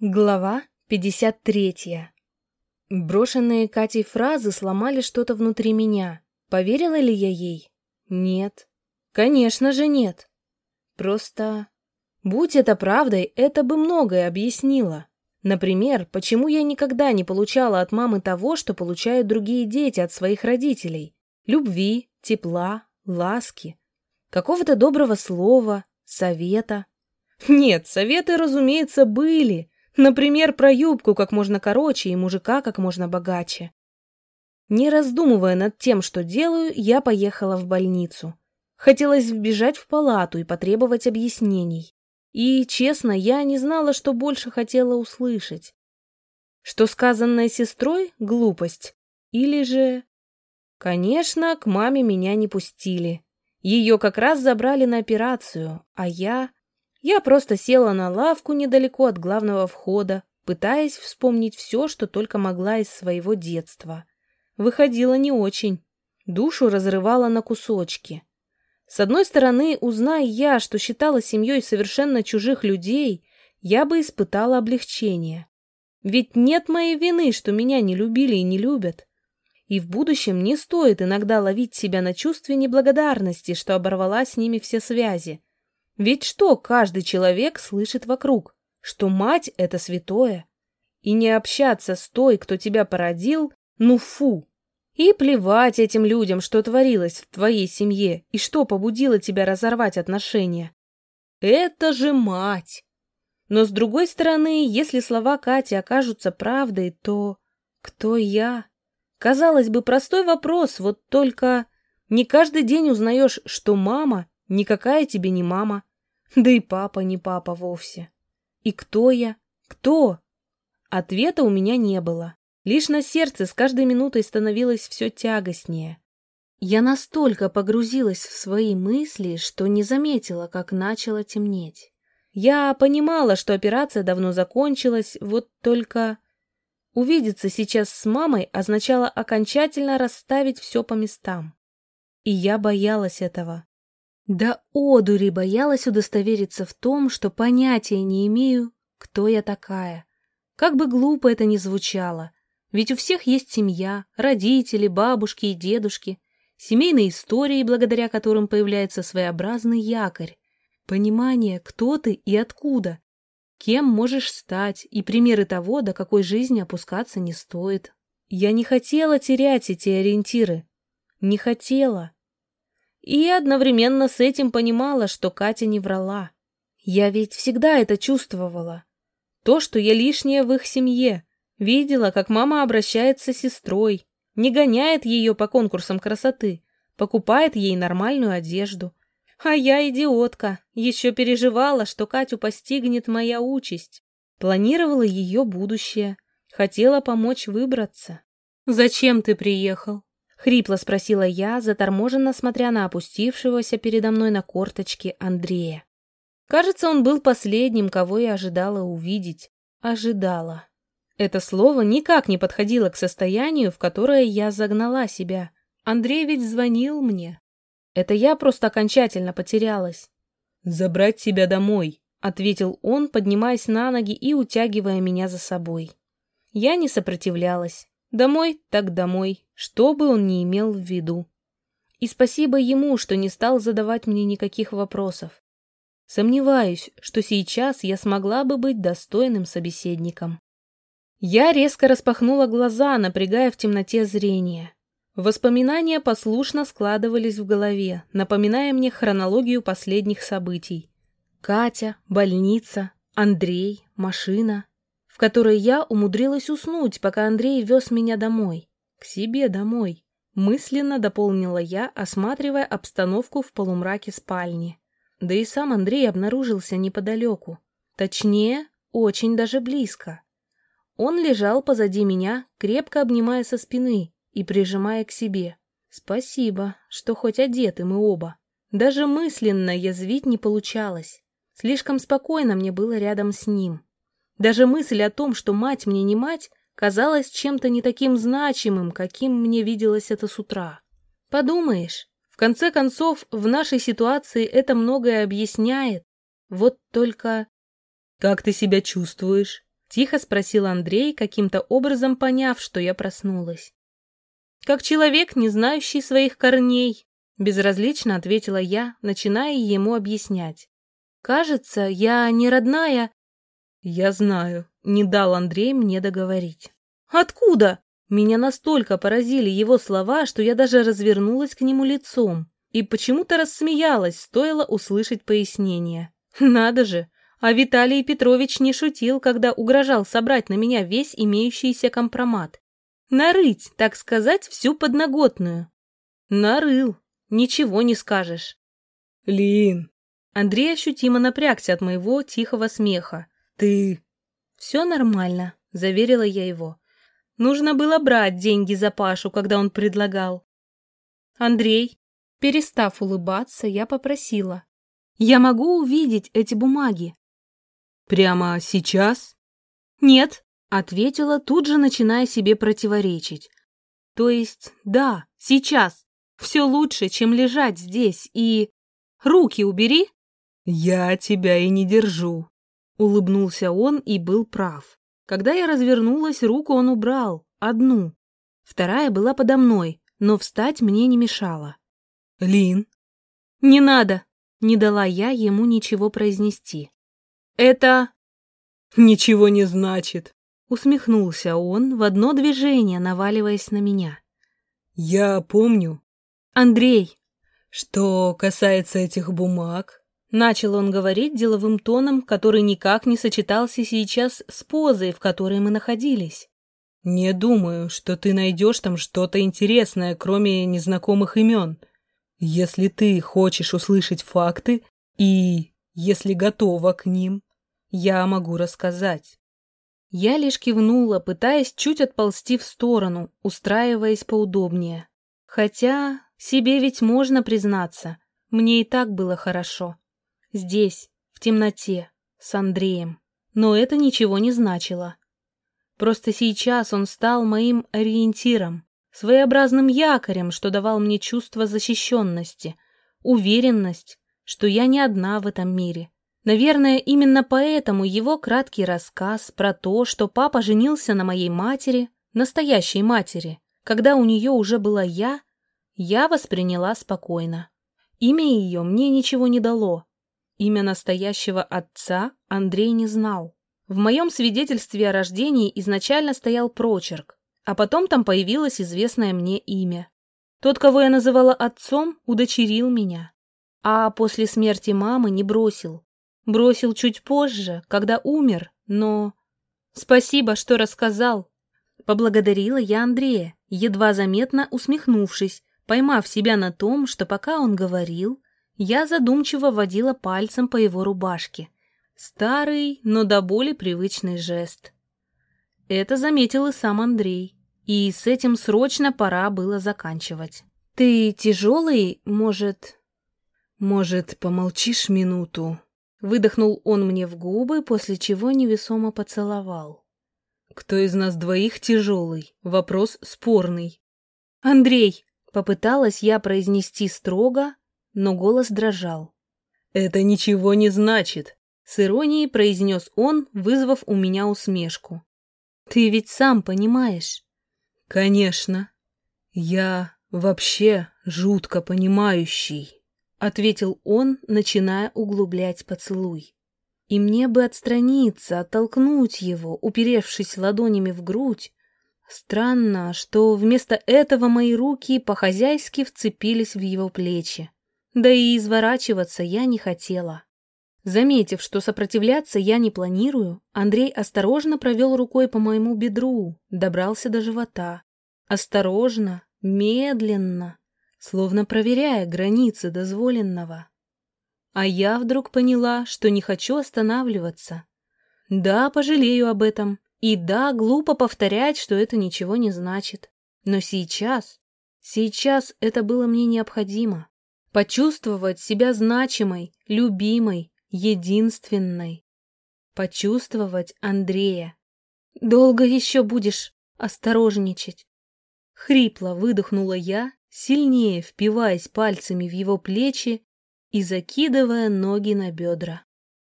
Глава 53. Брошенные Катей фразы сломали что-то внутри меня. Поверила ли я ей? Нет. Конечно же нет. Просто... Будь это правдой, это бы многое объяснило. Например, почему я никогда не получала от мамы того, что получают другие дети от своих родителей. Любви, тепла, ласки. Какого-то доброго слова, совета. Нет, советы, разумеется, были, Например, про юбку как можно короче и мужика как можно богаче. Не раздумывая над тем, что делаю, я поехала в больницу. Хотелось вбежать в палату и потребовать объяснений. И, честно, я не знала, что больше хотела услышать. Что сказанное сестрой — глупость. Или же... Конечно, к маме меня не пустили. Ее как раз забрали на операцию, а я... Я просто села на лавку недалеко от главного входа, пытаясь вспомнить все, что только могла из своего детства. Выходило не очень. Душу разрывало на кусочки. С одной стороны, узная я, что считала семьей совершенно чужих людей, я бы испытала облегчение. Ведь нет моей вины, что меня не любили и не любят. И в будущем не стоит иногда ловить себя на чувстве неблагодарности, что оборвала с ними все связи. Ведь что каждый человек слышит вокруг? Что мать — это святое. И не общаться с той, кто тебя породил, ну фу. И плевать этим людям, что творилось в твоей семье и что побудило тебя разорвать отношения. Это же мать! Но с другой стороны, если слова Кати окажутся правдой, то кто я? Казалось бы, простой вопрос, вот только не каждый день узнаешь, что мама никакая тебе не мама, да и папа не папа вовсе. И кто я? Кто? Ответа у меня не было. Лишь на сердце с каждой минутой становилось все тягостнее. Я настолько погрузилась в свои мысли, что не заметила, как начало темнеть. Я понимала, что операция давно закончилась, вот только... Увидеться сейчас с мамой означало окончательно расставить все по местам. И я боялась этого. Да одури боялась удостовериться в том, что понятия не имею, кто я такая. Как бы глупо это ни звучало, ведь у всех есть семья, родители, бабушки и дедушки, семейные истории, благодаря которым появляется своеобразный якорь, понимание, кто ты и откуда, кем можешь стать, и примеры того, до какой жизни опускаться не стоит. Я не хотела терять эти ориентиры. Не хотела. И одновременно с этим понимала, что Катя не врала. Я ведь всегда это чувствовала. То, что я лишняя в их семье. Видела, как мама обращается с сестрой, не гоняет ее по конкурсам красоты, покупает ей нормальную одежду. А я идиотка, еще переживала, что Катю постигнет моя участь. Планировала ее будущее, хотела помочь выбраться. «Зачем ты приехал?» — хрипло спросила я, заторможенно смотря на опустившегося передо мной на корточки Андрея. Кажется, он был последним, кого я ожидала увидеть. Ожидала. Это слово никак не подходило к состоянию, в которое я загнала себя. Андрей ведь звонил мне. Это я просто окончательно потерялась. «Забрать тебя домой», — ответил он, поднимаясь на ноги и утягивая меня за собой. Я не сопротивлялась. Домой так домой, что бы он ни имел в виду. И спасибо ему, что не стал задавать мне никаких вопросов. Сомневаюсь, что сейчас я смогла бы быть достойным собеседником. Я резко распахнула глаза, напрягая в темноте зрение. Воспоминания послушно складывались в голове, напоминая мне хронологию последних событий. Катя, больница, Андрей, машина в которой я умудрилась уснуть, пока Андрей вез меня домой. К себе домой. Мысленно дополнила я, осматривая обстановку в полумраке спальни. Да и сам Андрей обнаружился неподалеку. Точнее, очень даже близко. Он лежал позади меня, крепко обнимая со спины и прижимая к себе. Спасибо, что хоть одеты мы оба. Даже мысленно язвить не получалось. Слишком спокойно мне было рядом с ним. Даже мысль о том, что мать мне не мать, казалась чем-то не таким значимым, каким мне виделось это с утра. Подумаешь, в конце концов, в нашей ситуации это многое объясняет. Вот только... «Как ты себя чувствуешь?» Тихо спросил Андрей, каким-то образом поняв, что я проснулась. Как человек, не знающий своих корней, безразлично ответила я, начиная ему объяснять. Кажется, я не родная. Я знаю, не дал Андрей мне договорить. Откуда? Меня настолько поразили его слова, что я даже развернулась к нему лицом и почему-то рассмеялась, стоило услышать пояснение. Надо же, а Виталий Петрович не шутил, когда угрожал собрать на меня весь имеющийся компромат. Нарыть, так сказать, всю подноготную. Нарыл, ничего не скажешь. Лин. Андрей ощутимо напрягся от моего тихого смеха. Ты... Все нормально, заверила я его. Нужно было брать деньги за Пашу, когда он предлагал. Андрей, перестав улыбаться, я попросила. Я могу увидеть эти бумаги? Прямо сейчас? Нет, ответила, тут же начиная себе противоречить. То есть, да, сейчас. Все лучше, чем лежать здесь и... Руки убери. Я тебя и не держу. Улыбнулся он и был прав. Когда я развернулась, руку он убрал, одну. Вторая была подо мной, но встать мне не мешала. «Лин?» «Не надо!» — не дала я ему ничего произнести. «Это...» «Ничего не значит!» — усмехнулся он в одно движение, наваливаясь на меня. «Я помню». «Андрей!» «Что касается этих бумаг, Начал он говорить деловым тоном, который никак не сочетался сейчас с позой, в которой мы находились. «Не думаю, что ты найдешь там что-то интересное, кроме незнакомых имен. Если ты хочешь услышать факты и если готова к ним, я могу рассказать». Я лишь кивнула, пытаясь чуть отползти в сторону, устраиваясь поудобнее. Хотя себе ведь можно признаться, мне и так было хорошо. Здесь, в темноте, с Андреем. Но это ничего не значило. Просто сейчас он стал моим ориентиром, своеобразным якорем, что давал мне чувство защищенности, уверенность, что я не одна в этом мире. Наверное, именно поэтому его краткий рассказ про то, что папа женился на моей матери, настоящей матери, когда у нее уже была я, я восприняла спокойно. Имя ее мне ничего не дало, Имя настоящего отца Андрей не знал. В моем свидетельстве о рождении изначально стоял прочерк, а потом там появилось известное мне имя. Тот, кого я называла отцом, удочерил меня. А после смерти мамы не бросил. Бросил чуть позже, когда умер, но... Спасибо, что рассказал. Поблагодарила я Андрея, едва заметно усмехнувшись, поймав себя на том, что пока он говорил, я задумчиво водила пальцем по его рубашке. Старый, но до боли привычный жест. Это заметил и сам Андрей, и с этим срочно пора было заканчивать. «Ты тяжелый, может...» «Может, помолчишь минуту?» Выдохнул он мне в губы, после чего невесомо поцеловал. «Кто из нас двоих тяжелый? Вопрос спорный». «Андрей!» — попыталась я произнести строго, но голос дрожал. «Это ничего не значит», — с иронией произнес он, вызвав у меня усмешку. «Ты ведь сам понимаешь». «Конечно. Я вообще жутко понимающий», — ответил он, начиная углублять поцелуй. И мне бы отстраниться, оттолкнуть его, уперевшись ладонями в грудь. Странно, что вместо этого мои руки по-хозяйски вцепились в его плечи. Да и изворачиваться я не хотела. Заметив, что сопротивляться я не планирую, Андрей осторожно провел рукой по моему бедру, добрался до живота. Осторожно, медленно, словно проверяя границы дозволенного. А я вдруг поняла, что не хочу останавливаться. Да, пожалею об этом. И да, глупо повторять, что это ничего не значит. Но сейчас, сейчас это было мне необходимо. Почувствовать себя значимой, любимой, единственной. Почувствовать Андрея. Долго еще будешь осторожничать. Хрипло выдохнула я, сильнее впиваясь пальцами в его плечи и закидывая ноги на бедра.